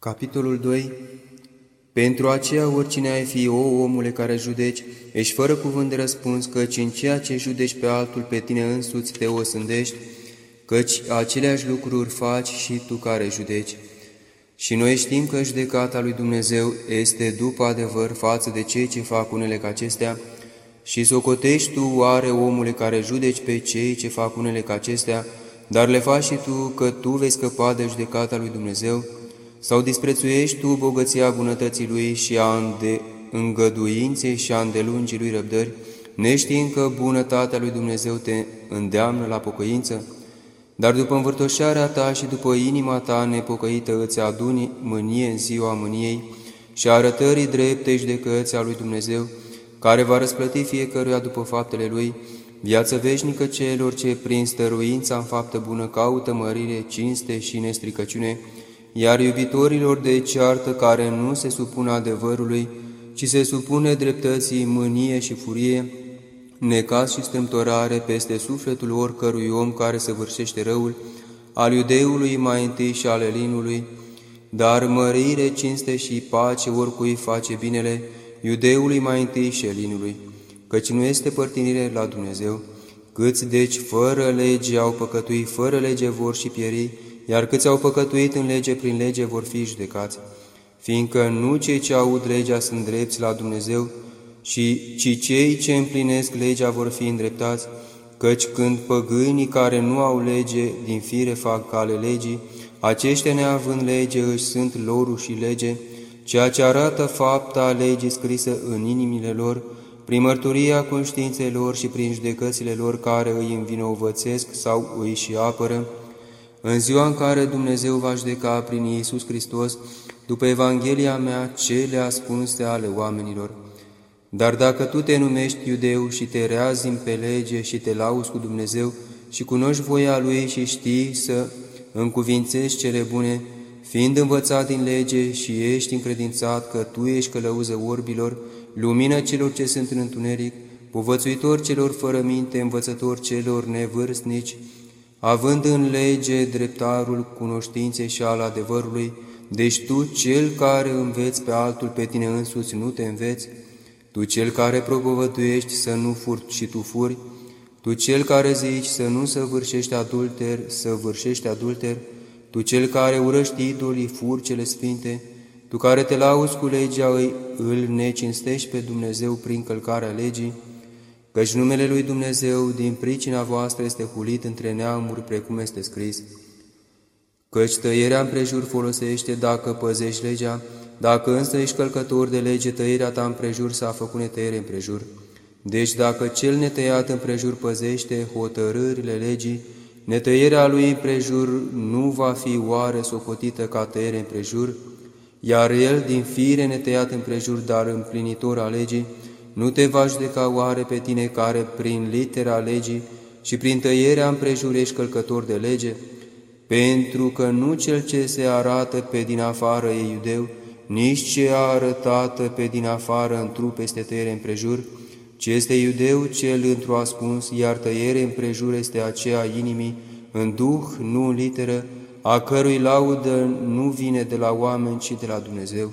Capitolul 2 Pentru aceea oricine ai fi, o omule care judeci, ești fără cuvânt de răspuns, căci în ceea ce judeci pe altul, pe tine însuți te osândești, căci aceleași lucruri faci și tu care judeci. Și noi știm că judecata lui Dumnezeu este după adevăr față de cei ce fac unele ca acestea, și socotești tu oare omule care judeci pe cei ce fac unele ca acestea, dar le faci și tu că tu vei scăpa de judecata lui Dumnezeu, sau disprețuiești tu bogăția bunătății lui și a înde îngăduinței și a îndelungii lui răbdări, neștiind că bunătatea lui Dumnezeu te îndeamnă la pocăință? Dar după învârtoșarea ta și după inima ta nepocăită îți aduni mânie în ziua mâniei și arătării drepte judecăți a lui Dumnezeu, care va răsplăti fiecăruia după faptele lui, viață veșnică celor ce prin stăruința în faptă bună caută mărire, cinste și nestricăciune, iar iubitorilor de ceartă care nu se supun adevărului, ci se supune dreptății, mânie și furie, necaz și strâmtorare peste sufletul oricărui om care săvârșește răul, al iudeului mai întâi și al elinului, dar mărire, cinste și pace oricui face binele, iudeului mai întâi și elinului, căci nu este părtinire la Dumnezeu. Câți deci fără lege au păcătuit, fără lege vor și pieri, iar câți au păcătuit în lege prin lege vor fi judecați, fiindcă nu cei ce aud legea sunt drepți la Dumnezeu, și, ci cei ce împlinesc legea vor fi îndreptați, căci când păgânii care nu au lege din fire fac cale legii, aceștia neavând lege își sunt lor și lege, ceea ce arată fapta legii scrisă în inimile lor, prin mărturia conștiinței lor și prin judecățile lor care îi învinovățesc sau îi și apără, în ziua în care Dumnezeu va judeca prin Iisus Hristos, după Evanghelia mea, cele ascunse ale oamenilor. Dar dacă tu te numești iudeu și te reazim pe lege și te lauzi cu Dumnezeu și cunoști voia Lui și știi să încuvințești cele bune, fiind învățat din lege și ești încredințat că tu ești călăuză orbilor, lumină celor ce sunt în întuneric, povățuitor celor fără minte, învățător celor nevârstnici, având în lege dreptarul cunoștinței și al adevărului, deci tu, cel care înveți pe altul, pe tine însuți, nu te înveți, tu cel care propovăduiești să nu furt și tu furi, tu cel care zici să nu săvârșești adulter, să vârșești adulter, tu cel care urăști idolii, fur cele sfinte, tu care te lauzi cu legea, îi, îl necinstești pe Dumnezeu prin călcarea legii, căci numele lui Dumnezeu din pricina voastră este hulit între neamuri, precum este scris. Căci tăierea împrejur folosește dacă păzești legea, dacă însă ești călcător de lege, tăierea ta împrejur s-a făcut netăiere împrejur. Deci dacă cel netăiat împrejur păzește hotărârile legii, netăierea lui împrejur nu va fi oare socotită ca tăiere împrejur, iar el din fire netăiat împrejur, dar împlinitor a legii, nu te va judeca oare pe tine care prin litera legii și prin tăierea împrejur ești călcător de lege? Pentru că nu cel ce se arată pe din afară e iudeu, nici ce a arătată pe din afară în trup este tăiere împrejur, ci este iudeu cel într-o ascuns, iar tăiere împrejur este aceea inimii, în duh, nu în literă, a cărui laudă nu vine de la oameni, ci de la Dumnezeu.